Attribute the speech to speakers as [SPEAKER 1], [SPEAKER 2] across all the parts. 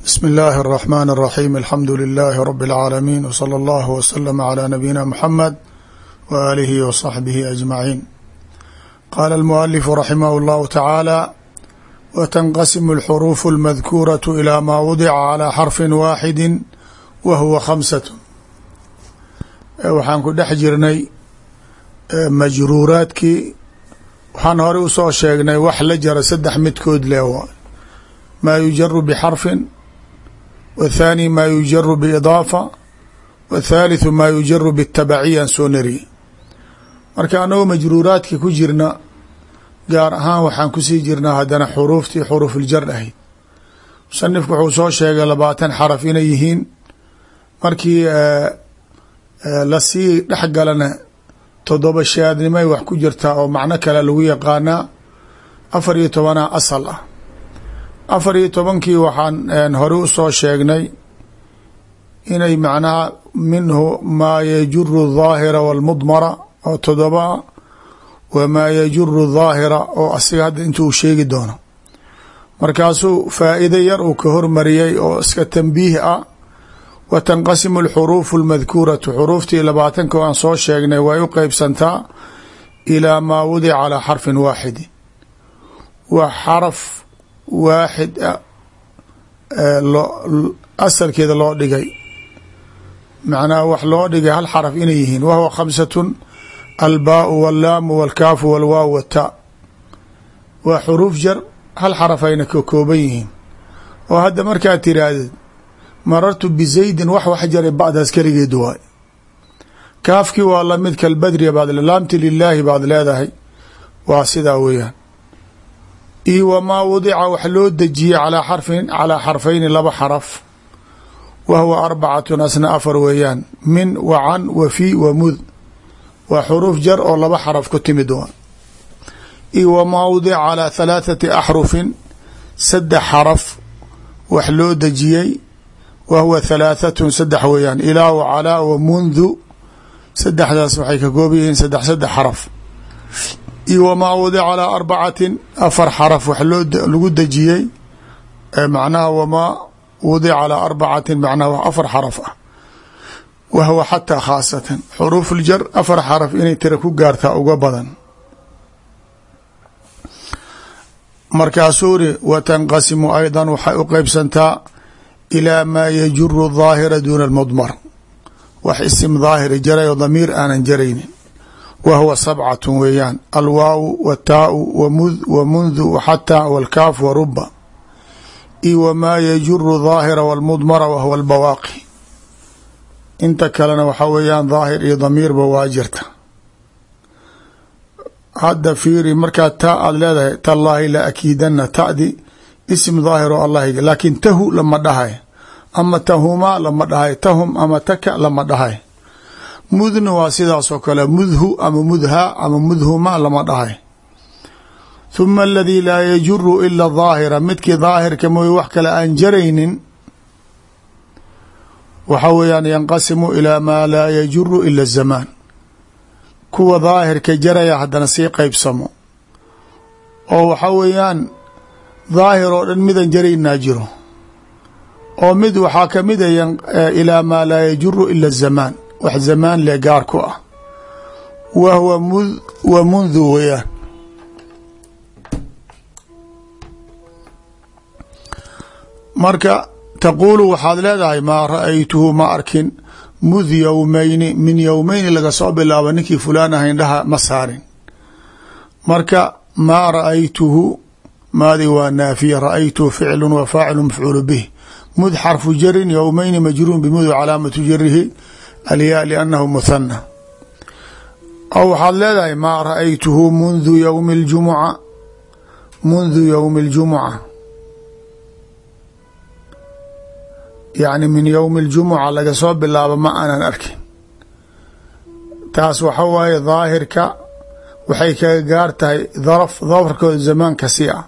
[SPEAKER 1] bsmi اllahi الرحmn الرaxيm alxamdu لilh rb العaalamiin wslى اllah wslm عlى nabiyina mxamed w alihi wصaxbihi aجmaciin qala اlmualifu raximah اllahu tacaala wtanqasimu اlxuruuf اlmadkuuraة ilى ma wadica calى xarfi waaxidi wa huwa khamsaة waxaan ku dhex jirnay majruuraadkii waxaan hore usoo sheegnay wax la jara saddex midkood le maa yujaru bxarfin wthaani maa yujaru biidaafa wthaalitثu maa yujaru bitabaciya aan soo nariye marka anagoo majruuraadki ku jirna gaar ahaan waxaan ku sii jirnaa haddana xuruuftii xuruufuljar ahayd musanifku wuxuu soo sheegay labaatan xaraf inay yihiin markii la sii dhex galana toddoba shaadnimay wax ku jirtaa oo macno kale lagu yaqaanaa afar iyo tobanaa asal ah afar iyo tobankii waxaan hore u soo sheegnay inay macnaha minhu maa yajuru daahira walmudmara oo todoba a wamaa yajuru daahira oo asiga hadda intuu uu sheegi doono. Markaasuu faa'iido yar uu ka hormariyey oo iska tambiih ah wa tanqasimu alxuruufu almadkuuratu xuruuftii labaatanka oo aan soo sheegnay way u qeybsantaa ilaa maa wudica calaa xarfin waaxidi. Wa xaraf waaxid asalkeeda loo dhigay. Macnaha wax loo dhigay hal xaraf inay yihiin. Wahuwa khamsatun albaau wallaamu walkaafu walwaaw wata. Waa xuruuf jar hal xaraf ayna ka kooban yihiin. Oo hadda markaad tiraahdeed marartu bizaydin wax wax jaray bacdaas keligeed waay. Kaafkii waa la mid kalbadriya baad laamti lilaahi baad leedahay. Waa sidaa weeyaan io wamaa wadica wax loo dejiyey calaa xarfayni laba xaraf wa huwa arbacatun asna afar weeyaan min wa can wa fi wa mud waa xuruuf jar oo laba xaraf ku timid waa io wamaa wadica calaa halaathati axrufin saddex xaraf wax loo dejiyey wa huwa halaahatun saddex weeyaan ilaa wa calaa wa mundu saddexdaas waxay ka kooban yihiin saddex saddex iyo wamaa wadica calaa arbacatin afar xaraf wax loo lagu dejiyey macnaha wamaa wadica calaa arbacatin macnaha wax afar xaraf ah. Wa huwa xataa khaasatan xuruuf uljar afar xaraf inay tira ku gaartaa uga badan. Markaasuu ri wa tanqasimu aydan waxay u qeybsantaa ilaa maa yajuru daahira duuna almudmar. Wax isim daahiri jaray oo damiir aanan jaraynin wa huwa sabcat weeyaan alwaaw wataau wmud wamundu xataa walkaaf waruba io wamaa yajuru daahira wاlmudmara wahuwa albawaaqi inta kalena waxaa weeyaan daahir iyo damiirba waa jirta hadda fiiri markaa taa aad leedahay tallaahi la akiidana tadi ism daahir oo allah laakiin tahu lama dhahay ama tahumaa lama dhahay tahum ama taka lama dhahay mudna waa sidaas oo kale mudhu ama mudha ama mudhuma lama dhahay. Huma aladii laa yajuru ila daahira midkii daahirka mooye wax kale aan jaraynin waxa weeyaan yanqasimu ilaa maa laa yajuru ila zamaan kuwa daahirka jaraya haddana sii qeybsamo oo waxa weeyaan daahir oo dhan midan jaraynaa jiro. Oo mid waxaa kamida ilaa maa laa yajuru ila zamaan wax zamaan le gaar ku ah. Wa huwa mud wa mundu weeyaan marka taquulu waxaad leedahay maa ra'aytuhu ma arkin. Mud yowmeyni min yowmeyni laga soo bilaabo ninkii fulaan ahayn dhaha ma saarin. Marka maa ra'aytuhu maadi waa naafiya. Ra'aytuhu ficlu wa faacilu mafcuulu bih mud xarfu jarin yowmeyni majruun bimud calaamatu jarihi alyaa liannahu muthana aw waxaad leedahay maa ra-aytuhu mundu yowmi اljumuca mundu yowmi اljumuca yacni min yowmi اljumuca laga soo bilaabo ma aanan arkin taas waxa waaye daahirka waxay kaga gaar tahay darf dafarkooda zamaanka si ah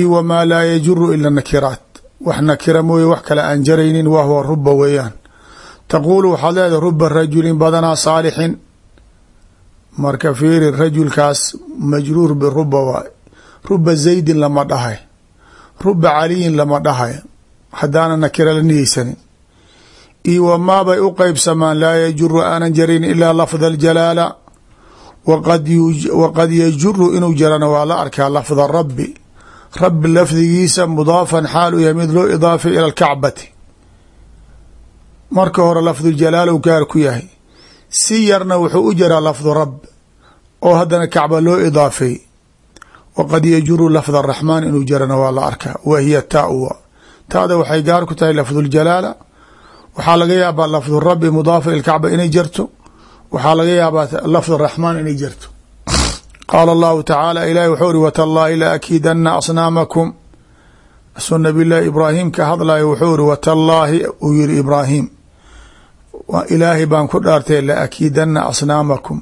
[SPEAKER 1] io wamaa laa yajuru ila nakiraat wax nakira mooye wax kale aan jaraynin wa huwa ruba weeyaan taquulu waxaad leedahay ruba rajulin badanaa saalixin marka fiiri rajulkaas majruur biruba waay ruba zaydin lama dhahay ruba caliyin lama dhahay haddaana nakira la niyeysanin iyo wamaabay u qeybsamaan laa yajuru aanan jarin ilaa lafda aljalaala waqad yajuru inuu jarana waa la arkaa lafda rabbi rabbi lafdigiisa mudaafan xaal u yahay mid loo idaafay ila alkacbati marka hore lafduljalaalow gaar ku yahay. Si yarna wuxuu u jaraa lafdu rab oo haddana kacba loo idaafay. Waqad yajuru lafd araxmaan inuu jarana waa la arkaa wa hiya tawa taada waxay gaar ku tahay lafduljalaala waxaa laga yaabaa lafdu rabi mudaafa ilkacba inay jarto. Waxaa laga yaabaa lafd raxmaan inay jarto. Qaala allahu tacaala ilahi wuxuu uri watallaahi la akiidana asnaamakum. Asuu nabiy llaahi ibraahim ka hadlayo wuxuu iri watallaahi uu yiri ibraahim ilaahay baan ku dhaartay la akiidana asnaamakum.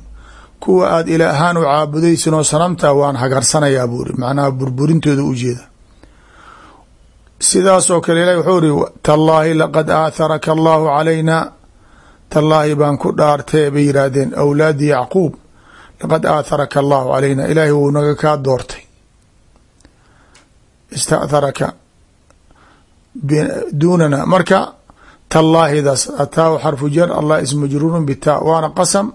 [SPEAKER 1] Kuwa aada ilaahaan u caabudaysin oo sanamta waan hagarsanayaa buu iri macnaha burburintooda ujeeda sidaasoo kale ilahi wuxuu iri tallaahi laqad aatharaka allahu calayna. Tallaahi baan ku dhaartee bay yihaahdeen awlaadi yacquub laqad aatharaka allahu calayna. Ilaahay wuu naga kaa doortay. Istaatharaka duunana. Marka tallaahidaas ataahu xarfu jar allah is majruurun bitaa waana qasam.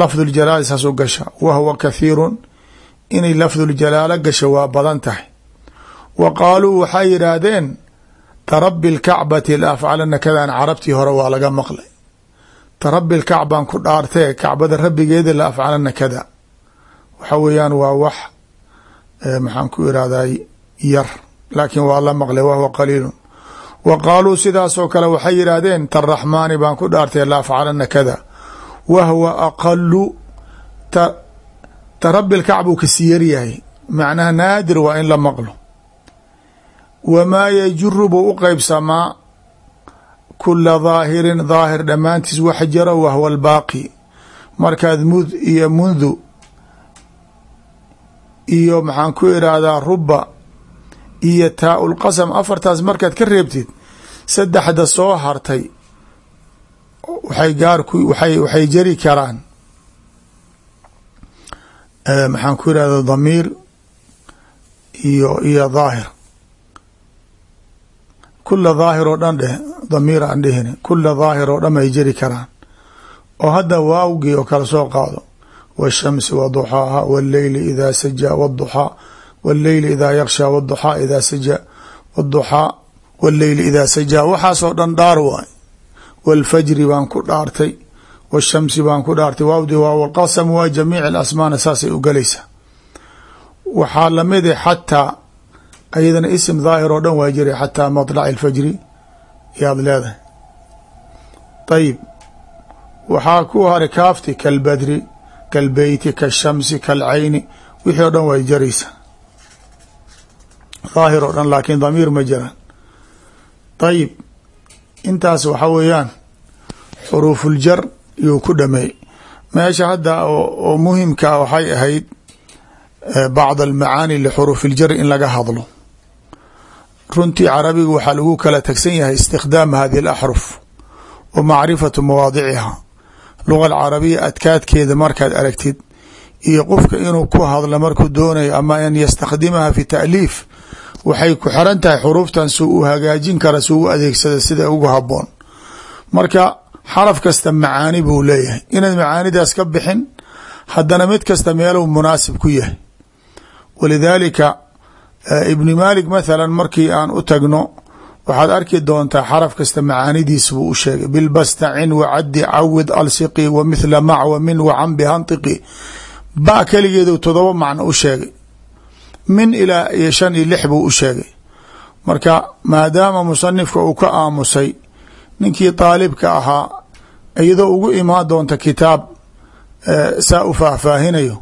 [SPEAKER 1] Lafdu ljalaali saas u gasha wa huwa kathiirun. Inay lafduljalaalo gasho waa badan tahay. Wa qaaluu waxay yidhaahdeen tarabi lkacbati la afcalana kadaan carabtii hore waa laga maqlay. Tarabi lkacbaan ku dhaartee kacbada rabbigeeda la afcalana kada. Waxa weeyaan waa wax maxaan ku irahday yar laakiin waa la maqlay wahuwa qaliilun wa qaaluu sidaasoo kale waxay yidhaahdeen taraxmaani baan ku dhaartee la afcalana kada. Wahwa aqalu tarabi lkacbuu ka sii yaryahay macnaha naadir waa in la maqlo. Wamaa yajuru buu u qeybsamaa kula daahirin daahir dhammaantiis wax jaro wahwa albaaqi. Markaad mud iyo mundu iyo maxaan ku irahdaa ruba iyo taa ulqasam afartaas markaad ka reebtid saddexda soo hartay waxay gaar ku waay waxay jari karaan. Maxaan ku irahda damiir iyo iyo daahir. Kula daahir oo dhan dheh damiir aan dhehine kula daahir oo dhan ay jari karaan. Oo hadda waawgii oo kale soo qaado waashamsi wa duxaaha walleyli idaa saja wduxaa walleyli idaa yakshaa wduxaa idaa saja wduxaa walleyli idaa sajaa waxaasoo dhan dhaar waay wاlfajri baan ku dhaartay wالshamsi baan ku dhaartay waawdi waa wqasam waa jamiic alasmaana saasay u galaysaa waxaa lamid a xataa ayadana ism daahir oo dhan waa jiray xataa maطlac اlfajri yaad leedahay ayib waxaa ku haray kaafti kalbadri kalbeyti kashamsi kalcayni wixii o dhan way jaraysaa daahir oo dhan laakiin damiir ma jiraan ayib intaas waxa weeyaan xuruufuljar yuu ku dhameey. Meesha hadda oo muhimkaa waxay ahayd bacd almacaani lixuruufiljar in laga hadlo. Runtii carabiga waxaa lagu kala tagsan yahay istikhdaam hadihi alaxruf wa macrifatu mawaadiciha luga alcarabiya adkaadkeeda markaad aragtid iyo qofka inuu ku hadlo markuu doonayo ama an yastakhdimaha fi taaliif waxay ku xiran tahay xuruuftan suu u hagaajin kara suu u adeegsada sida ugu haboon marka xaraf kasta macaani buu leeyahay. Inaad macaanidaas ka bixin haddana mid kasta meeluu munaasib ku yahay. Walidaalika ibni malik mathalan markii aan u tagno waxaad arki doontaa xaraf kasta macaanidiis buu u sheegay. Bilbastacin wacadi cawid alsiqi wa mithla mac wa min wacan bihantiqi. Ba keligeedu todoba macno u sheegay min ilaa iyo shan iyo lix buu u sheegay. Marka maadaama musanifka uu ka aamusay ninkii daalibka ahaa iyadoo ugu imaan doonta kitaab saa u faahfaahinayo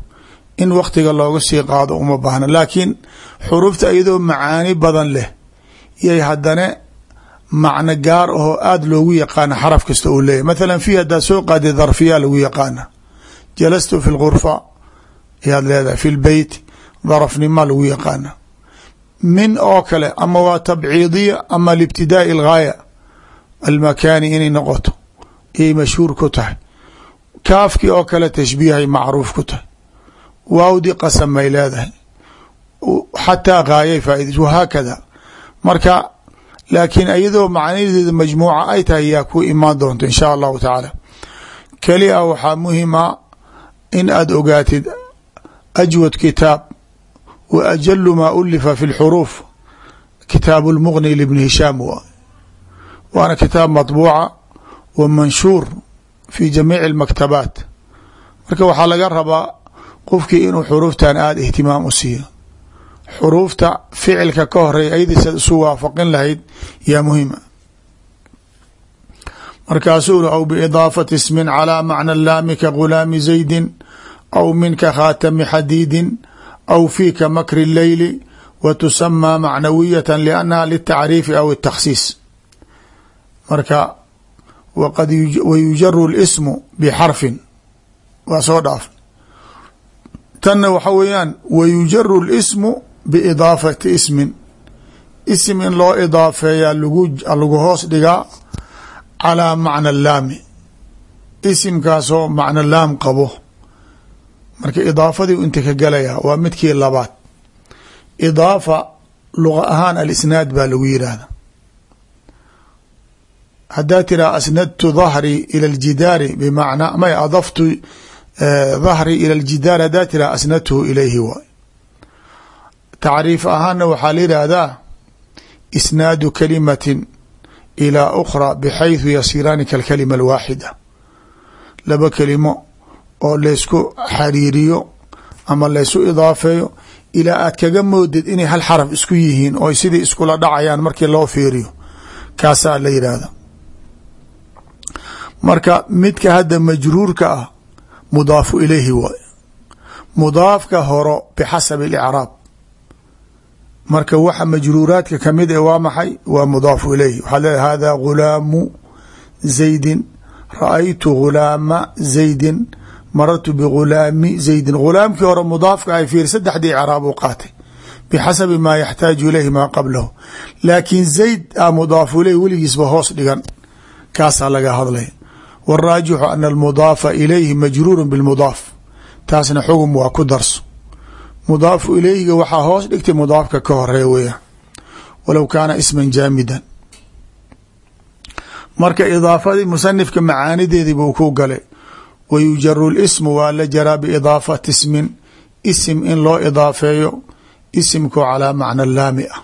[SPEAKER 1] in waktiga looga sii qaado uma baahna. Laakiin xuruufta iyadoo macaani badan leh yay haddana macno gaar ahoo aada loogu yaqaana xaraf kasta uu leeyahy mathalan fi haddaad soo qaadi darfiyaa lagu yaqaana jalastu fi lgurfa ayaad leedahay fi lbeyt darafnima lagu yaqaana. Min oo kale ama waa tabciidiya ama libtidaai algaaya almakaani inay noqoto iyay mashhuur ku tahay. Kaafkii oo kale tashbiihay macruuf ku tahay. Waawdi qasam ay leedahay. Xataa gaayay faaid wahaakada marka laakiin iyadoo macnadeeda majmuuca ay tahay yaa ku imaan doonta in sha allahu tacaala. Keli a waxaa muhima in aada ogaatid ajwad kitaab wa ajalu maa ulifa fi lxuruuf kitaabu lmuqni libni hishaam wa waana kitaab maطbuuca wa manshuur fi jamiici اlmaktabaat marka waxaa laga rabaa qofkii inuu xuruuftan aada ihtimaam u siiyo xuruufta ficilka ka horreeya ayadiisaad isu waafaqin lahayd yaa muhima markaasuu aw biidaafati ismin calaa macna laami ka gulaami zaydin aw minka khaatami xadiidin aw fiika makri leyli wa tusamaa macnawiyata liannaha litacriifi aw takhsiis marka wayujaru lismu bixarfin waa soo dhaaf tanna waxa weeyaan wayujaru lismu biidaafati ismin isim in loo idaafeeyaa lagu hoos dhigaa calaa macna laami isimkaasoo macno laam qabo marka idaafadii inta ka galaya waa midkii labaad. Idaafa luga ahaan alisnaad baa lagu yidhaahda haddaa tiraa asnadtu dahrii ila ljidaari bimacnaa may adaftu dahrii ila ljidaari haddaa tiraa asnadtuhu ilayhi waay tacriif ahaanna waxaa la yidhaahdaa isnaadu kalimatin ilaa ukhra bxayثu yasiraani kalkalima alwaaxida. Laba kelimo oo laysku xariiriyo ama laysu idaafeeyo ilaa aad kaga moodid inay hal xaraf isku yihiin oo sidii iskula dhacayaan markii loo fiiriyo. Kaasaa la yidhaahda marka midka hadda majruurka ah mudaafu ilayhi waay. Mudaafka horo bixasabi اlicraab marka waxa majruuraadka ka mid e waa maxay? Waa mudaafu ilayhi. Waxaa leedahay hada gulaamu zaydin. Ra'aytu gulaama zaydin marartu bigulaami zaydin gulaamkii hore mudaafka ay fiir saddexdii icraab u qaatay bixasabi maa yaxtaaju ilayhi maa qablahu laakiin zayd a mudaafu ilayhi weligiisba hoos dhigan kaasaa laga hadlay waraajixu ana almudaafa ilayhi majruuru bilmudaaf taasna xugum waa ku darso mudaafu ilayhiga waxaa hoos dhigtay mudaafka ka horreeya weeyaan walow kaana isman jaamidan marka idaafadii musanifka macaanideedii buu ku galay wa yujaru lismu waa la jaraa biidaafati ismin isim in loo idaafeeyo isimkoo calaa macna laami ah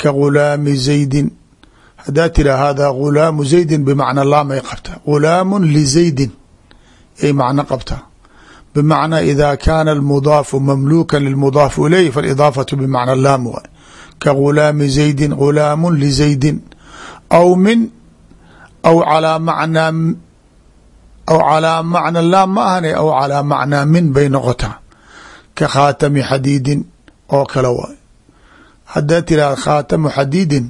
[SPEAKER 1] ka gulaami zaydin haddaa tira hada gulaamu zaydin bimacna laam ay qabtaa gulaamu lizaydin ay macno qabtaa bmacnaa ida kaana almudaafu mamluuka lilmudaafu ilayh faalidaafatu bimacna laam waay ka gulaami zaydin gulaamu lizaydin aw min aw calaa macnaa aw calaa macna laam ma ahane aw calaa macnaa min bay noqotaa ka khaatami xadiidin oo kale waay haddaa tiraha khaatamu xadiidin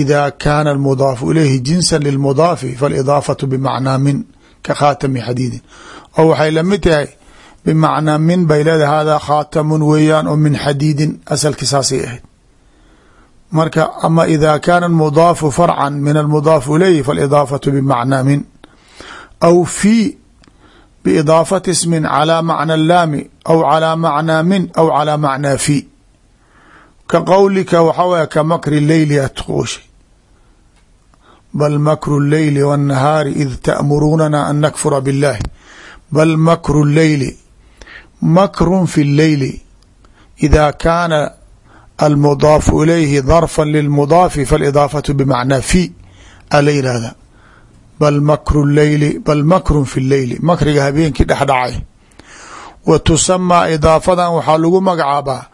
[SPEAKER 1] ida kaana almudaafu ilayhi jinsa lilmudaafi faalidaafatu bimacnaa min ka khaatami xadiidin oo waxay la mid tahay bimacnaa min bay leedahay hada khaatamun weeyaan oo min xadiidin asalki saasay ahayd marka ama ida kaana mudaafu farcan min almudaafu ilayhi faalidaafatu bimacnaa min aw fi biidaafati ismin calaa macna laami aw calaa macnaa min aw calaa macnaa fi ka qowlika waxaa waya ka makri leyli atquushay bal makru leyli wاnnahaari id ta'muruunana an nakfura biاllahi bal makru leyli makrun fi اlleyli ida kaana almudaafu ilayhi darfa lilmudaafi faalidaafatu bimacnaa fi a la yihahda bal makru leyli bal makrun fi lleyli makriga habeenkii dhexdhacay. Wa tusamaa idaafadan waxaa lagu magacaabaa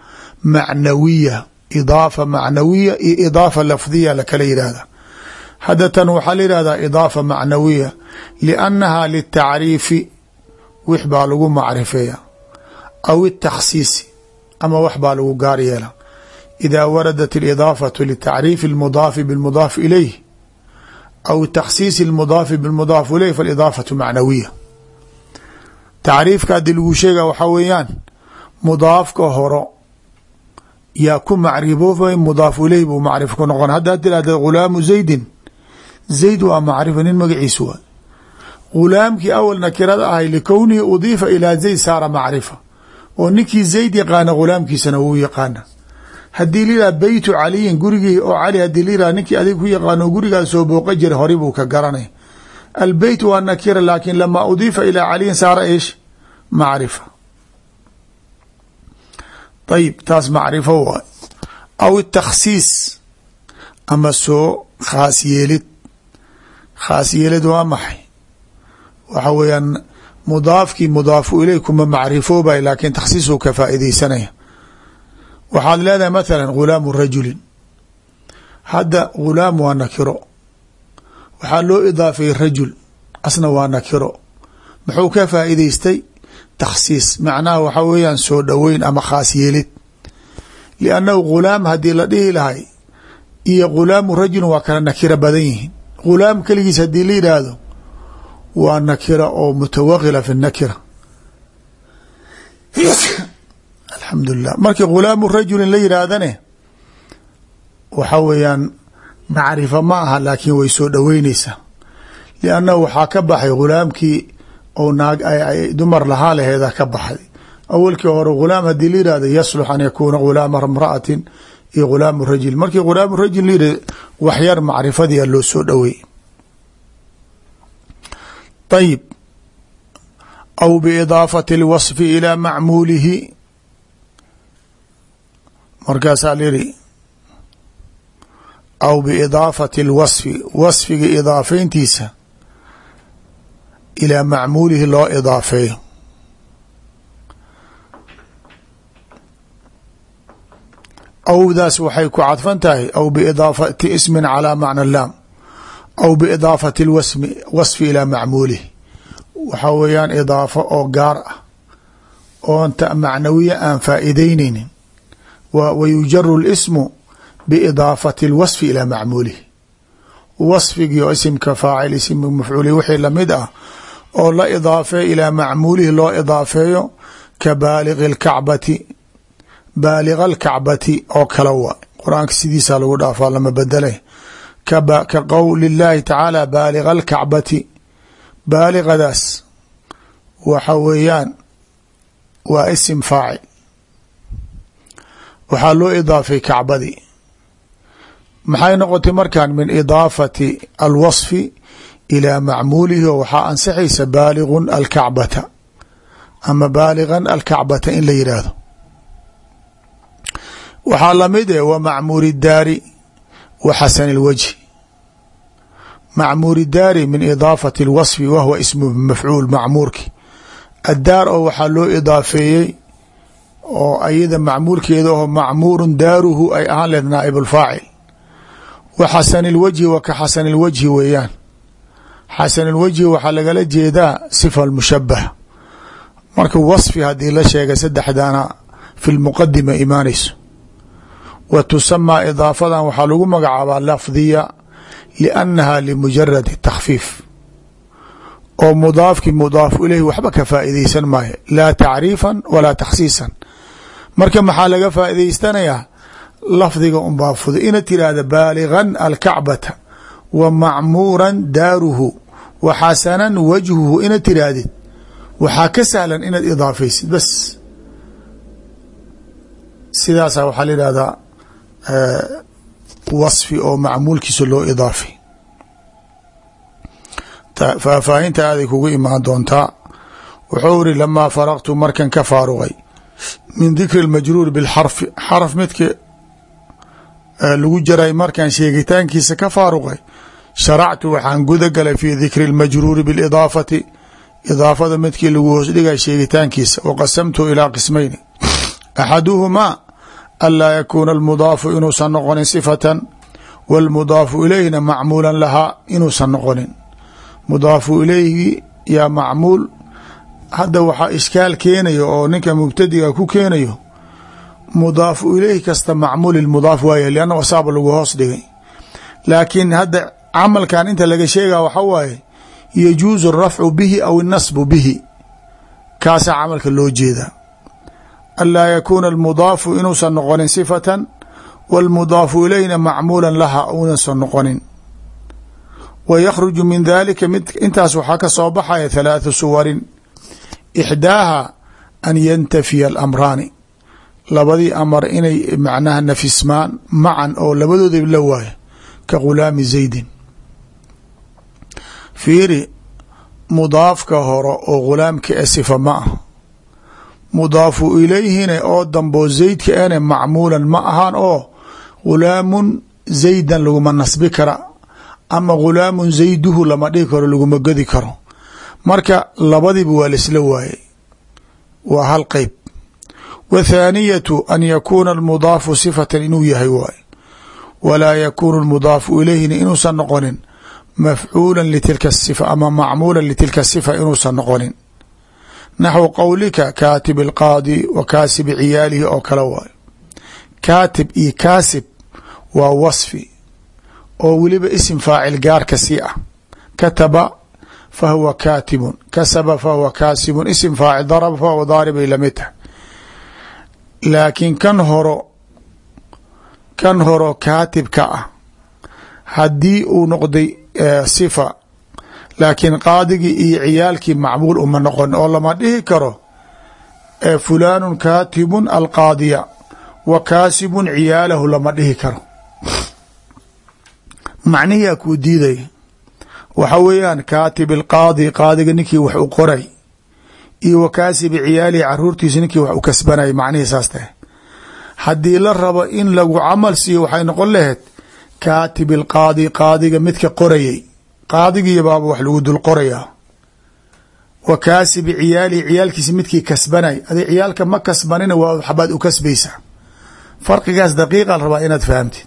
[SPEAKER 1] macnawiya. Idaafa macnawiya iyo idaafa lafdiya lakala yihahda hadda tan waxaa la yihahdaa idaafa macnawiya liannaha litacriifi wix baa lagu macrifeeya. Aw itakhsiisi ama wax baa lagu gaar yeela. Ida waradat alidaafatu litacriifi almudaafi bilmudaaf ilayh aw takhsiisi almudaafi bilmudaaf ilayh faalidaafatu macnawiya tacriifka haddii lagu sheega waxaa weeyaan mudaafka horo yaa ku macrifoofay mudaaf ilayh buu macrifo ku noqon haddaad tirahda gulaamu zaydin zayd waa macrifa nin magaciisu waa gulaamkii awal nakirada ahay likownihi udiifa ilaa zayd saara macrifa oo ninkii zayd yaqaana gulaamkiisana wuu yaqaana haddii layidhaha beytu caliyin gurigii oo cali haddii layidhaha ninkii adig ku yaqaano gurigaas soo booqa jira hori buu ka garanay. Albeyt waa nakira laakin lama udiifa ilaa caliyin saara ish macrifa. Ayib taas macrifo waay aw takhsiis ama soo khaas yeelid. Khaas yeelid waa maxay? Waxa weeyaan mudaafkii mudaafu iley kuma macrifoobay laakiin takhsiisuu ka faaideysanaya waxaad leedahay mathala ghulaamu rajulin. Hadda ghulaam waa nakiro. Waxaa loo idaafayay rajul asna waa nakiro. Muxuu ka faa'iideystay takhsiis. Macnaha waxa weeyaan soo dhoweyn ama khaas yeelid. Liannahu ghulaam haddii la dhihi lahay iyo ghulaamu rajulin waa kala nakiro badan yihiin. Ghulaam keligiis haddii la yidhaahdo waa nakira oo mutawaqila fi nakira alxamdulilah markii ghulaamu rajulin la yidhaahdane waxa weeyaan macrifa ma aha laakiin way soo dhoweyneysaa liannahu waxaa ka baxay ghulaamkii ou naag dumar lahaa laheeda ka baxday awalkii hore ghulaam haddii la yihahdo yaslux an yakuuna ghulaama imra'atin iyo ghulaamu rajul markii ghulaamu rajul la yidhah waxyar macrifadiia loo soo dhoweey ayib aw biidaafati اlwasfi ilaa macmuulihi markaasaa lihi aw biidaafati اlwasfi wasfiga idaafeyntiisa ilaa macmuulihi loo idaafeeyo. Awdaas waxay ku cadfan tahay aw biidaafati ismin calaa macna laam aw biidaafati lwasmi wasfi ilaa macmuulihi. Waxaa weeyaan idaafo oo gaar ah oonta macnawiya aan faa'iideyneynin wa yujaru lismu biidaafati اlwasfi ilaa macmuulihi wasfigii oo isimka faacil isimka mafcuuli wixii lamid ah oo la idaafeeyo ilaa macmuulihi loo idaafeeyo ka baaliqi اlkacbati baaliga alkacbati oo kale waa qur-aanka sidiisaa lagu dhaafaa lama bedele ka qowli اllaahi tacaala baaliga alkacbati baaliqadaas waxa weeyaan waa isim faacil waxaa loo idaafay kacbadii. Maxay noqotay markan min idaafati alwasfi ilaa macmuulihi oo waxaa ansixaysa baaligun alkacbata. Ama baaligan alkacbata in la yidhaahdo waxaa la mid eh wa macmuuri daari wa xasan اlwajhi macmuuri daari min idaafati اlwasfi wahwa ismu mafcuul macmuurki. Addaar oo waxaa loo idaafeeyey oo ayada macmuulkeeda oo macmuurun daaruhu ay ahaan lehed naaib ulfaacil wa xasani lwajhi wa ka xasani lwajhi weeyaan. Xasanulwajhi waxaa lagala jeedaa sifa almushabah marka wasfi haddii la sheega saddexdaana fi lmuqadima imaanayso. Wa tusamaa idaafadan waxaa lagu magacaabaa lafdiya liannaha limujaradi takhfiif. Oo mudaafki mudaaf ileyh waxba ka faa'iidaysan maayo. Laa tacriifan walaa takhsiisan marka maxaa laga faa'iideystanayaa lafdiga unbaa fuda inaad tiraahda baaligan alkacbata wa macmuuran daaruhu wa xasanan wajhuhu. Inaad tiraahdid waxaa ka sahlan inaad idaafaysid. Bas sidaasa waxaa la yihahdaa wasfi oo macmuulkiisa loo idaafay. Faahfaahinta aaday kugu imaan doontaa. Wuxuu iri lamaa faraqtu markan ka faaruqay min dikri اlmajruur bilxarfi xarf midka lagu jaray markan sheegitaankiisa ka faaruqay sharactu waxaan guda galay fi dikri اlmajruuri biاlidaafati idaafada midkii lagu hoos dhigay sheegitaankiisa waqasamtu ilaa qismayni axaduhumaa anlaa yakuuna almudaafu inuusan noqonin sifatan wاlmudaafu ilayhina macmuulan lahaa inuusan noqonin mudaafu ilayhi yaa macmuul hadda waxaa ishkaal keenayo oo ninka mubtadiga ku keenayo mudaafu ileyhi kasta macmuuli mudaaf waaya lianna asaaba lagu hoos dhigay. Laakiin hadda camalkan inta laga sheega waxa waaye yajuusu alrafcu bihi aw anasbu bihi. Kaasaa camalka loo jeedaa. Anlaa yakuuna almudaafu inuusan noqonin sifatan wاlmudaafu ilayna macmuulan laha unansan noqonin. Wa yakhruju min dalika mid intaas waxaa ka soo baxaya halaathu suwarin ixdaaha an yantafiya alamraani labadii amar inay macnaha nafismaan macan oo labadooda la waayo ka ghulaami zaydin fiiri mudaafka hore oo ghulaamka e sifa ma ah mudaafu ilayhina oo damboo zaydka ene macmuulan ma ahaan oo ghulaamun zaydan laguma nasbi kara ama ghulaamun zayduhu lama dhihi karo laguma godi karo marka labadiiba waa laisla waayey. Waa hal qeyb w thaaniyatu an yakuuna almudaafu sifatan inuu yahay waay. Walaa yakuunu lmudaafu ilayhina inuusan noqonin mafcuula litilka sifa ama macmuula litilka sifa inuusan noqonin. Naxwu qowlika kaatib alqaadi wa kaasibi ciyaalihi oo kale waayo kaatib iyo kaasib waa wasfi oo weliba isim faacil gaarka sii ah. Kataba fahuwa kaatibun kasaba fahuwa kaasibun isim faacil daraba fahuwa daaribay la mid tahay laakiin kan horo kan horo kaatibka ah haddii uu noqday sifa laakiin qaadigii iyo ciyaalkii macmuul uma noqon oo lama dhihi karo fulaanu kaatibun alqaadiya wa kaasibun ciyaalahu lama dhihi karo macnihiyaa kuu diidaya waxa weeyaan kaatib alqaadi qaadiga ninkii wax u qoray iyo wa kaasibi ciyaalihi caruurtiisa ninkii wax u kasbanaya macnihii saas haddii la rabo in lagu camal siiyo waxay noqon laheyd kaatib alqaadi qaadiga midka qorayay qaadigiiyo baaba wax lagu dul qorayaa wa kaasibi ciyaalihi ciyaalkiisa midkii kasbanay adi ciyaalka ma kasbanina waa waxbaad u kasbaysaa farqigaas daqiiqa la rabaa inaad fahamtid.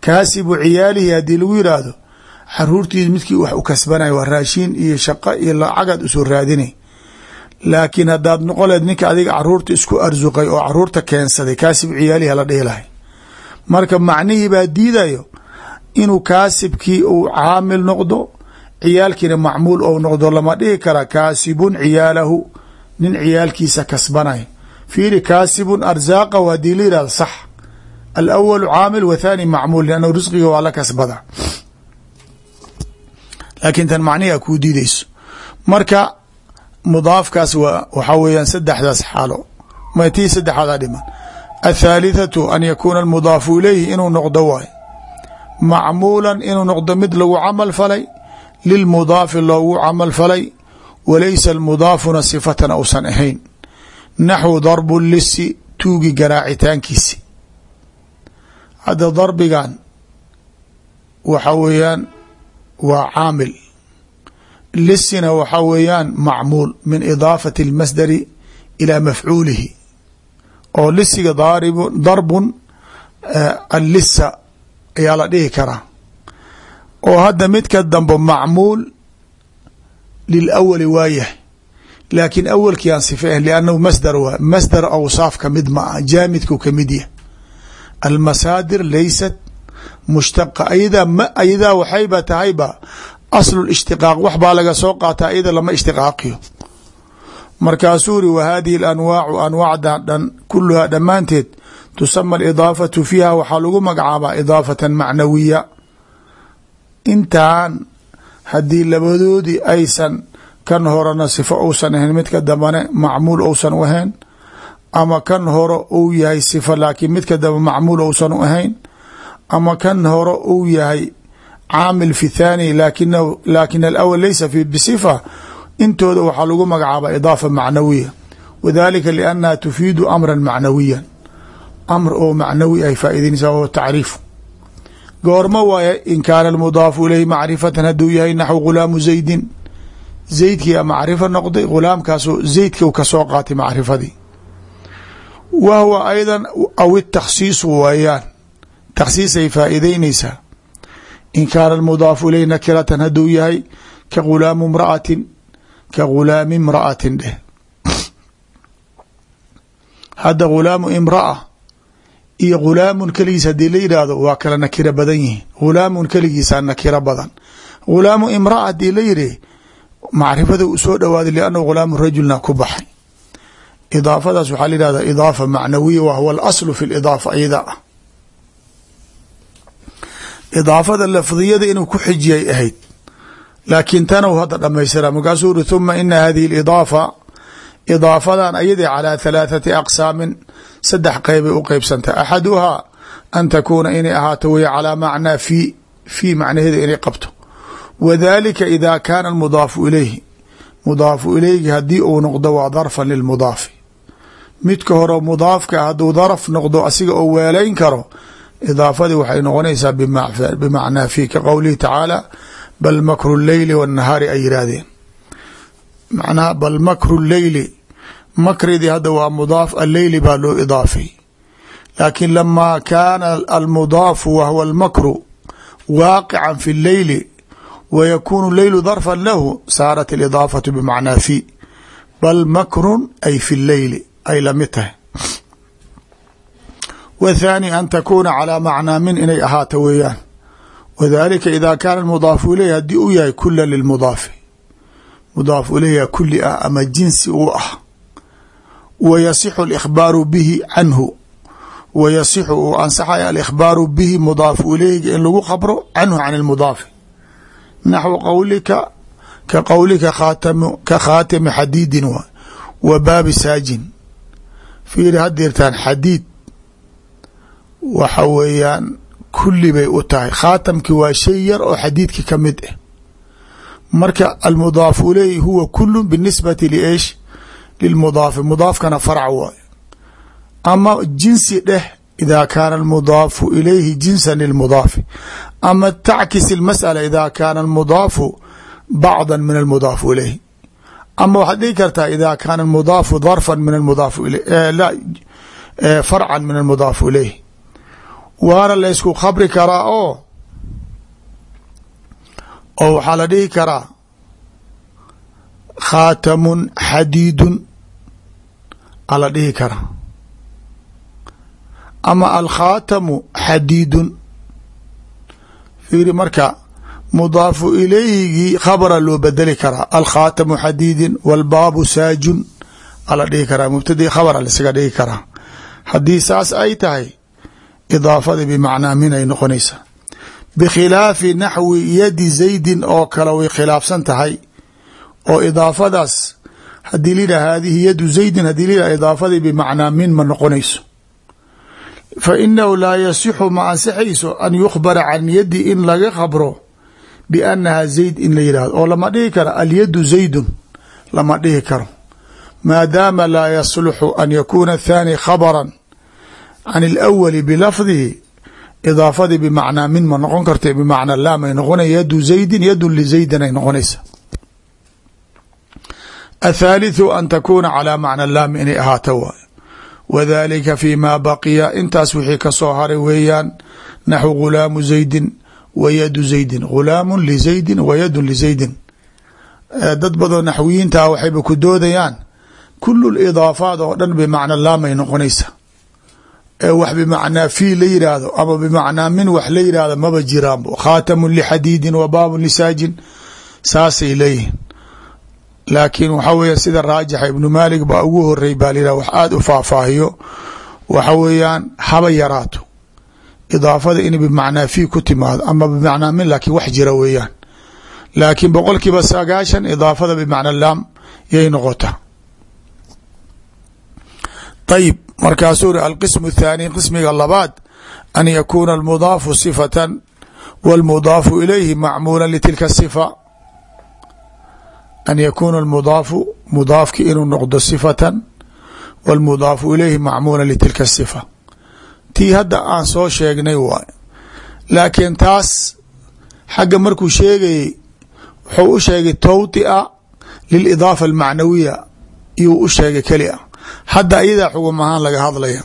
[SPEAKER 1] Kaasibu ciyaalihi haddii lagu yidhaahdo caruurtiisa midkii wax u kasbanay waa raashiin iyo shaqo iyo lacagaad u soo raadinay. Laakiin haddaad noqon leed ninka adiga carruurta isku arsuqay oo carruurta keensaday kaasibu ciyaalihi la dhihi marka macnihii baa diidayo inuu kaasibkii uu caamil noqdo ciyaalkiina macmuul ou noqdo lama dhihi kara kaasibun ciyaalahu nin ciyaalkiisa kasbanay fiiri kaasibun arsaaqahu haddii la sax. Alawalu caamil wa thani macmuul liannahu risqiga waa la kasbada laakiin tan macnihi a kuu diideyso marka mudaafkaas waa waxaa weeyaan saddexdaas xaalo. Ma tii saddexaadaa dhiman. Athaalithatu an yakuuna almudaafu ilayhi inuu noqdo waay macmuulan inuu noqdo mid lagu camal falay. Lilmudaafi loogu camal falay. Walaysa almudaafuna sifatan ausan ahayn. Naxwu darbu lisi tuugi garaacitaankiisi. Hadda darbigan waxa weeyaan waa caamil. Lisina waxa weeyaan macmuul min idaafati اlmasdari ilaa mafcuulihi. Oo lisiga daarib darbun allisa ayaa la dhihi karaa. Oo hadda midka dambe macmuul lilawali waa yahay laakiin awalkii aan sifa ahan liannahu masdar waa masdar awsaaf ka mid ma ah jaamidku ka mid yah almasaadir laysat mushtaqa ayadaa ma ayadaa waxayba tahayba aslu ishtiqaaq wax baa laga soo qaataa iyada lama ishtiqaaqiyo. Markaasuu ri wa hadihi alanwaacu anwaacdan dhan kuluhaa dhammaanteed tusama alidaafatu fiiha waxaa lagu magacaabaa idaafatan macnawiya. Intaan haddii labadoodii aysan kan horena sifo uusan ahayn midka dambane macmuul uusan u ahayn ama kan hore uu yahay sifa laakiin midka dambe macmuul uusan u ahayn ama kan hore uu yahay caamil fi thaani laakin alawal laysa bisifa intooda waxaa lagu magacaabaa idaafa macnawiya. Wadalika liannaha tufiidu amran macnawiyan. Amr oo macnawi ay faa'idaynaysaa oo tacriifu goormo waaye in kaana almudaafu ilayhi macrifatan hadduu yahay naxwu ghulaamu zaydin. Zaydkiia macrifo noqday ghulaamkaasu zaydka ka soo qaatay macrifadii. Wa huwa aydan aw itakhsiisu waayaan takhsiisay faa'idaynaysaa in kaana almudaafu ilayhi nakiratan hadduu yahay ka ghulaamu imra'atin ka ghulaami imra'atin dheh. Hadda ghulaamu imra'a iyo ghulaamun keligiis haddii la yidhaahdo waa kala nakiro badan yihiin. Ghulaamun keligiisaa nakiro badan. Ghulaamu imra'a haddii la yidhi macrifada uu soo dhowaaday liannahu rajulna ku baxay. Idaafadaas waxaa la yihahda idaafa wa huwa alaslu fi lidaafa ayada. ah idaafada lafdiyada inuu ku xijiyay ahayd. Laakiin tanu hadda dhamaystira markaasuu uri huma ina hadihi idaafa idaafadan ayadii calaa halaathati aqsaamin saddex qeybay u qeybsanta axaduhaa an takuuna inay ahaato wey calaa macnaa fi fi macnaheeda inay qabto. Wa dalika idaa kaana mudaafu ilayhi. Mudaafu ilayhi haddii uu noqdo waa darfan lilmudaafi. Midka hore mudaafka hadduu darf noqdo asiga oo weelayn karo idaafadii waxay noqonaysaa bimacnaa fi ka qowlihi tacaala bal makru leyli wanahaari ay yiraahdeen. Macnaha bal makru leyli makridii hadda waa mudaaf alleyli baa loo idaafay. Laakiin lamaa kaana almudaafu wahwa almakru waaqican fi lleyli wayakuunu leylu darfan lahu saarat alidaafatu bimacnaa fi bal makrun ay fi lleyli ay la mid tahay wthaani an takuuna calaa macnaa min inay ahaato weeyaan. Wadalika ida kaana mudaafu ilayh haddii uu yahay kula lilmudaafi. Mudaafu ilayha kuli ah ama jinsi uu ah. Wa yasixu alikhbaaru bihi canhu. Wa yasixu uu ansaxaya alikhbaaru bihi mudaafu ilayhiga in lagu khabro canhu can ilmudaafi naxwu qowlika ka qowlika ka khaatimi xadiidin wa baabi saajin. Fiiri hadeertaan xadiid waxa weeyaan kulli bay u tahay. Khaatamki waa shay yar oo xadiidki ka mid ah marka almudaafu ilayhi huwa kulu binisbati liish lilmudaafi mudaafkana farc waay ama jinsi dheh ida kaana almudaafu ilayhi jinsan lilmudaafi ama tackis ilmasأala ida kaana almudaafu bacda min almudaafu ilayhi. Ama waxaad dhihi kartaa ida kaana almudaafu darfan min almudaafu la farcan min almudaafu ilayhi waana laysku khabri karaa oo oo waxaa la dhihi karaa khaatamun xadiidun ala dhihi karaa. Ama alkhaatamu xadiidun fiiri marka mudaafu ilayhigii khabra loo bedeli karaa. Alkhaatamu xadiidin wاlbaabu saajun ala dhihi karaa. Mubtadii khabra laisaga dhihi karaa. Haddii saas ay tahay idaafada bimacnaa min ay noqonaysaa bikhilaafi naxwi yadi zaydin oo kale way khilaafsan tahay oo idaafadaas haddii layidhah hadihi yadu zaydin haddii layidhah idaafadii bimacnaa min ma noqonayso. Fa inahu laa yasixu ma ansixayso an yukhbara can yadi in laga khabro biannaha zayd in la yidhahdo oo lama dhihi karo alyadu zaydun lama dhihi karo. Maadaama laa yasluxu an yakuuna athaani khabran can alawali bilafdihi idaafadii bimacnaa min ma noqon karta bimacnaa laam ay noqona yadu zaydin yadun lizaydin ay noqonaysa athaalitثu an takuuna calaa macna laam inay ahaato waay wadalika fi ma baqiya intaas wixii ka soo haray weeyaan naxwu gulaamu zaydin wa yadu zaydin gulaamu lizaydin wa yadun lizaydin dad badoo naxwiyiintaa waxayba ku doodayaan kulu lidaafaat oo dhan bimacna laam ay noqonaysa wax bimacnaa fii la yidhaahdo ama bimacnaa min wax la yidhaahdo maba jiraanbo khaatamu lixadiidin wa baabun lisaajin saasay leeyihiin laakiin waxaa weya sida raajixa ibnu maalik baa ugu horey baa layidhah wax aada u faahfaahiyo. Waxa weeyaan haba yaraato. Idaafada inay bimacnaa fii ku timaado ama bimacnaa min laakiin wax jira weeyaan. Laakiin boqol kiiba sagaashan idaafada bimacna laam yay noqotaa. Ayib markaasuu uri alqismu الthaani qismiga labaad an yakuuna almudaafu sifatan wاlmudaafu ilayhi macmuula litilka sifa an yakuuna almudaafu mudaafki inuu noqdo sifatan wاlmudaafu ilayhi macmuula litilka sifa tii hadda aan soo sheegnay waay laakiin taas xagga markuu sheegayey wuxuu u sheegay towtia lilidaafa almacnawiya iyuu u sheegay keli a hadda iyadaa xugum ahaan laga hadlaya.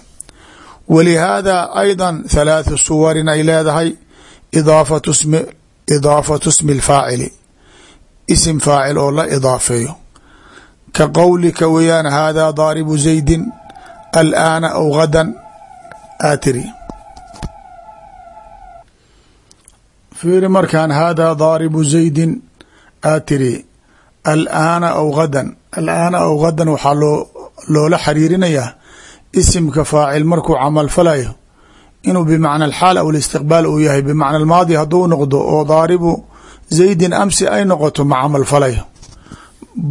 [SPEAKER 1] Walihaada ayda thalaathu suwarin ay leedahay idaafatu smi idaafatu smi lfaacili isim faacil oo la idaafeeyo. Ka qowlika weeyaan haadaa daaribu zaydin alaana aw gadan aatiri fiiri markaan haadaa daaribu zaydin aatiri alaana aw gadan alaana aw gadan waxaa loo loola xariirinayaa isimka faacil markuu camal falayo inuu bimacna alxaal aw listiqbaal uu yahay bimacna almaadi hadduu noqdo oo daaribu zaydin amsi ay noqoto ma camal falayo.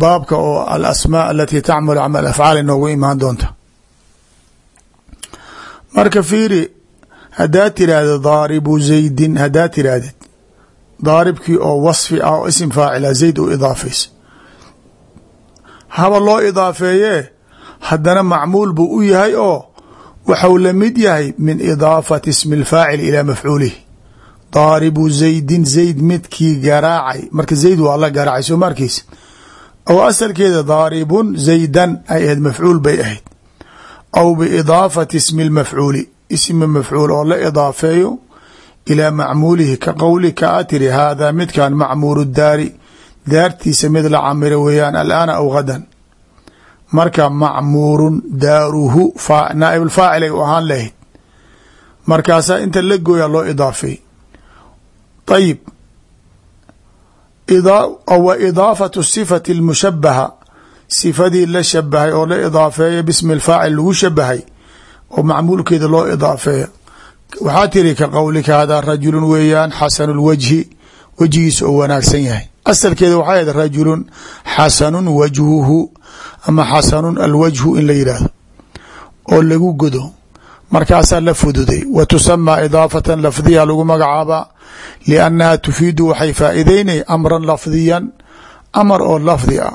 [SPEAKER 1] Baabka oo alasmaa alatii tacmalu camal afcaal inoogu imaan doonta. Marka fiiri haddaad tiraahdo daaribu zaydin haddaad tirahdid daaribkii oo wasfi ah oo isim faacila zayd u idaafaysa haba loo idaafeeyee haddana macmuul buu u yahay oo waxau la mid yahay min idaafati ismi اlfaacil ilaa mafcuulihi daaribu zaydin zayd midkii garaacay marka zayd waa la garaacay soo markiis aw asalkeeda daaribun zaydan ay ahayd mafcuul bay ahayd. Aw biidaafati ismi اlmafcuuli ismi mafcuul oo la idaafeeyo ilaa macmuulihi ka qowlika a tiri haadaa midkan macmuuru daari daartiisa mid la camiro weeyaan alaana aw gadan marka macmuurun daaruhu naaib faacil ay u ahaan lahayd. Markaasaa inta la gooya loo idaafeey ayib wa idaafatu sifati اlmushabaha sifadii la shabahay oo la idaafeeya bismi اlfaacil lagu shabahay oo macmuulkeeda loo idaafeeya waxaa tiri ka qowlika hada rajulu weeyaan xasanu lwajhi wejigiisa oo wanaagsan yahay. Asalkeeda waxay ahayd rajulun xasanun wajhuhu ama xasanun alwajhu in la yidhaahdo oo lagu godo markaasaa la fududay. Wa tusamaa idaafatan lafdiya lagu magacaabaa liannaha tufiidu waxay faa'iideynay amran lafdiyan amar oo lafdi ah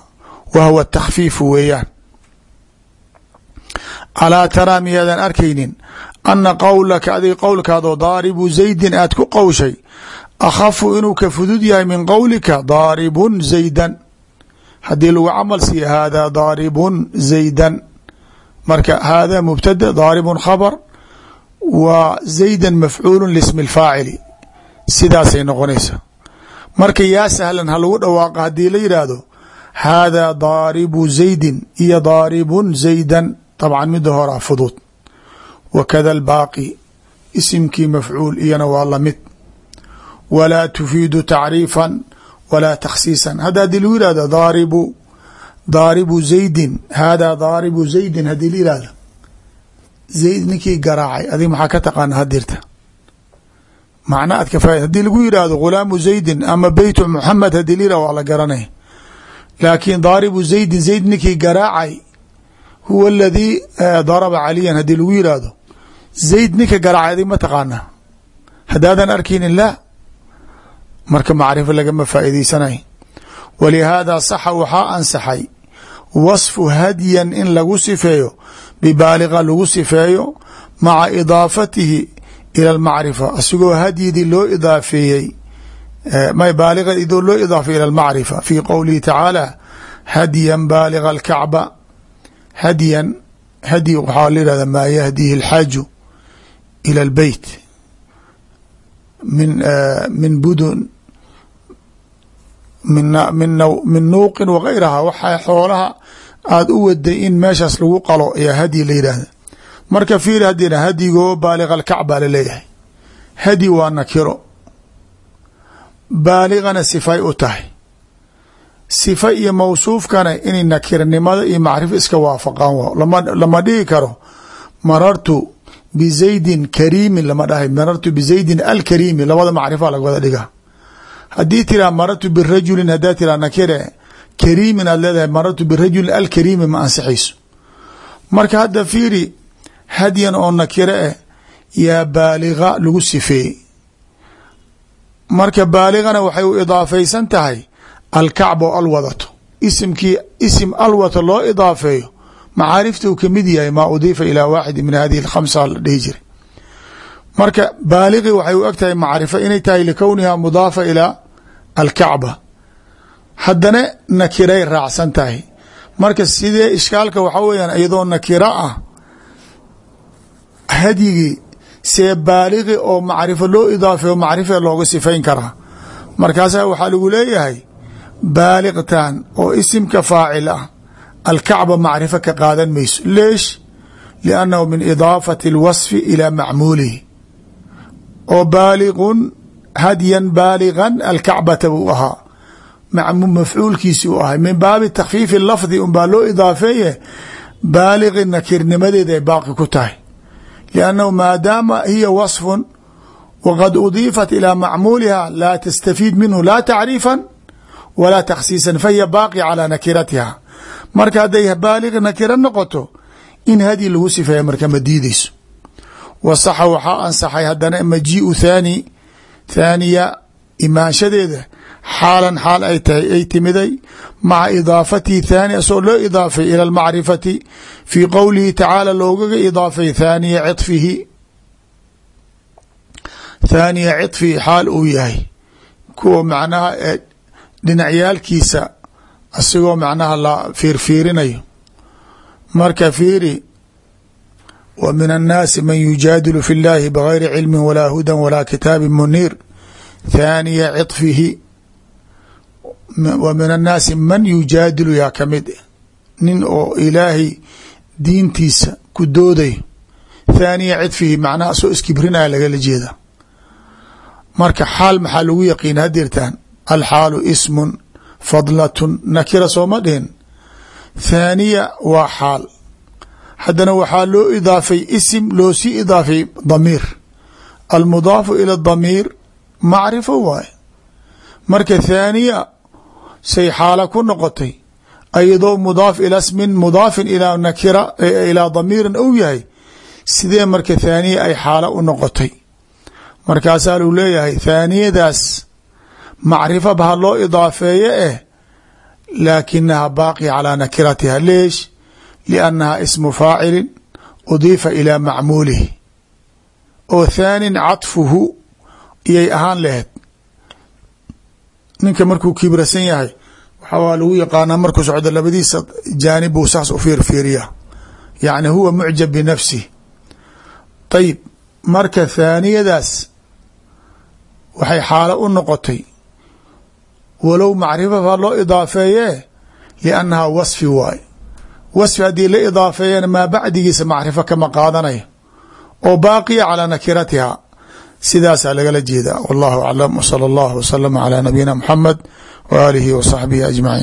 [SPEAKER 1] wa huwa takhfiifu weeyaan. Alaa taraa miyaadan arkaynin ana qowlaka adig qowlkaadoo daaribu zaydin aad ku qowshay akhafu inuu ka fudud yahay min qowlika daaribun zaydan haddii lagu camal siiya haadaa daaribun zaydan. Marka haadaa mubtada daaribun khabar wa zaydan mafcuulu lismi اlfaacili sidaasay noqonaysa marka yaa sahlan ha lagu dhawaaqa haddii la yidhaahdo haadaa daaribu zaydin iyo daaribun zaydan. Dabcan mida horaa fudud wa kada albaaqi isimkii mafcuul iyana waa la mid walaa tufiidu tacriifan walaa takhsiisan hadda haddii lagu yihahdo daaribu daaribu zaydin haadaa daaribu zaydin haddii la yihahdo zayd ninkii garaacay adig maxaa ka taqaana hadirta macna aad ka faa haddii lagu yidhaahdo ghulaamu zaydin ama beytu muxamed haddii la yihahdo waa la garanay laakiin daaribu zaydin zayd ninkii garaacay huwa aladii daraba caliyan haddii lagu yidhaahdo zayd ninka garaacay adig ma taqaana haddaadan arkaynin laa marka macrifo lagama faa'iideysanay walihaada saxa waxaa ansaxay wasfu hadyan in lagu sifeeyo bibaaliga lagu sifeeyo maca idaafatihi ila almacrifa asigoo hadyidii loo idaafeeyey may baaliga idoo loo idaafeey ila almacrifa fi qowlihi tacaala hadyan baaliga alkacba. Hadyan hadyi waxaa la yihahda maa yahdihi alxaaju ila albeyt min min budun min nuuqin wagayraha waxaa xoolaha aada u waday in meeshaas lagu qalo ayaa hadyi la yidhaahda. Marka fiir haddina hadyigoo baaliga alkacba la leeyahay hadyi waa nakiro. Baaligana sifay u tahay. Sifa iyo mawsuufkana inay nakirnimada iyo macrifo iska waafaqaan lama dhihi karo marartu bizaydin kariimin lama dhahay marartu bizaydin alkariimi labada macrifa laga wada dhiga haddii tiraa marartu birajulin haddaa tiraa nakire kariimin aad leedahay marartu birajulin alkariimi ma ansixayso marka hadda fiiri hadyan oo nakire eh yaa baaliga lagu sifeeyey. Marka baaligana waxay u idaafaysan tahay alkacba oo al isimkii isim al wato loo idaafeeyo macaarifta uu ka mid yahay maa udiifa ilaa waaxidi min hadihi alkhamsa la dhihi jiray. Marka baaligi waxay u eg tahay inay tahay likowniha mudaafa ilaa alkacba. Haddana nakiray raacsan tahay. Marka sidee ishkaalka waxaa weyaan iyadoo nakiro ah hadyigii see baaligi oo macrifo loo idaafeeyo macrifa looga sifayn karaa. Markaasaa waxaa lagu leeyahay baaliqtan oo isimka faacil ah alkacba macrifo ka qaadan mayso leesh liannahu min idaafati اlwasfi ilaa macmuulihi oo baaliqun hadyan baaligan alkacbata buu ahaa mafcuulkiisi u ahay min baabi takfiifi lafdi unbaa loo idaafeeye baaliqi nakirnimadeeda ay baaqi ku tahay liannahu maadaama hiya wasfun waqad udiifat ilaa macmuuliha laa tastafiid minhu laa tacriifan walaa takhsiisan fahiya baaqi calaa nakiratiha marka hadday baaliq nakiro noqoto in hadyi lagu sifeeya marka ma diideyso wasaxa waxaa ansaxay haddana majiiu thaani thaaniya imaanshadeeda xaalan xaal ay tahay ay timiday maca idaafatihi thaani asoo loo idaafay ila almacrifati fii qowlihi tacaala loogaga idaafay thaaniya ciطfihi thaaniya ciطfihi xaal uu yahay. Kuwa macnaha dhinacyaalkiisa asigoo macnaha la fiirfiirinayo. Marka fiiri wa min annaasi man yujaadilu fi اllahi bgayri cilmi walaa hudan walaa kitaabi muniir thaaniya ciطfihi wa min annaasi man yujaadilu yaa ka mid nin oo ilaahay diintiisa ku doodayo thaaniya cidfihi macnaha soo iskibrinaya lagala jeeda marka xaal maxaa lagu yaqiin hadirtaan alxaalu ismun fadlatun nakira sooma dhihin. Thaaniya waa xaal. Haddana waxaa loo idaafay isim loo sii idaafay damiir. Almudaafu ila damiir macrifo waaye. Marka thaaniya say xaala ku noqotay ayadoo mudaaf ila smin mudaafin ilaa nakira ilaa damiirin ou yahay sidee marka thaaniya ay xaala u noqotay? Markaasaa lu leeyahay thaaniyadaas macrifa ba ha loo idaafeeye eh laakinaha baaqi calaa nakiratiha leesh liannaha ismu faacilin udiifa ilaa macmuulihi. Oo thaanin caطfuhu iyay ahaan laheyd ninka markuu kibrasan yahay waxaa lagu yaqaanaa markuu socdo labadiisa jaanib buu saas u fiirfiiriya yacni huwa mucjab binafsih ayib marka thaaniyadaas waxay xaalo u noqotay walow macrifa baa loo idaafeeye liannahaa wasfi waay. Wasfi haddii la idaafeeyana maa bacdigiisa macrifo kama qaadanayo oo baaqiya calaa nakiratiha. Sidaasaa lagala jeedaa. Wallahu aclam wsala allahu waslama calaa nabiyina muxamed wa aalihi wa saxbihi ajmaciin